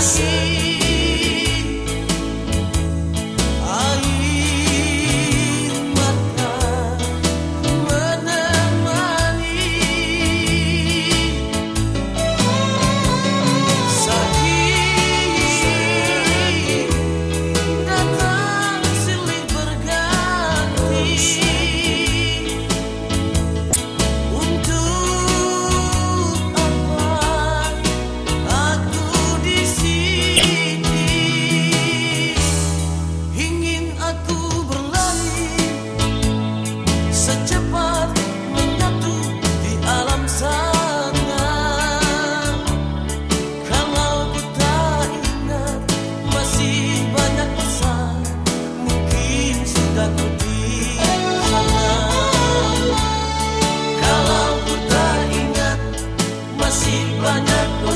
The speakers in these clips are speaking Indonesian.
sim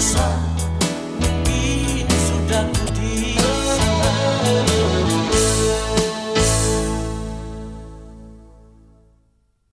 bisa mungkin sudah